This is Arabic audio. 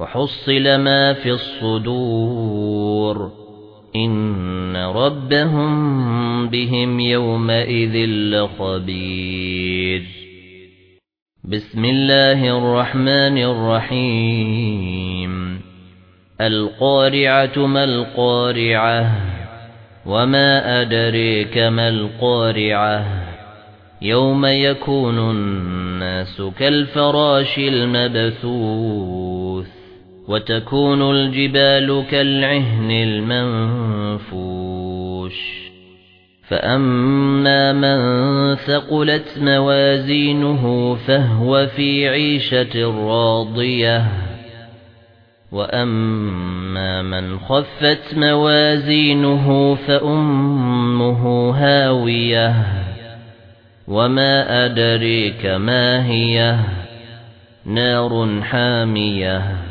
وحصل ما في الصدور. إن ربهم بهم يومئذ لخبير. بسم الله الرحمن الرحيم. القارعة ما القارعة؟ وما أدريك ما القارعة؟ يوم يكون الناس كالفراش المبثوث. وتكون الجبال كالعهن المنفوش. فأما من ثقلت موازينه فهو في عيشة راضية. وأما من خفت موازينه فأمه هاوية. وما أدريك ما هي؟ نار حامية.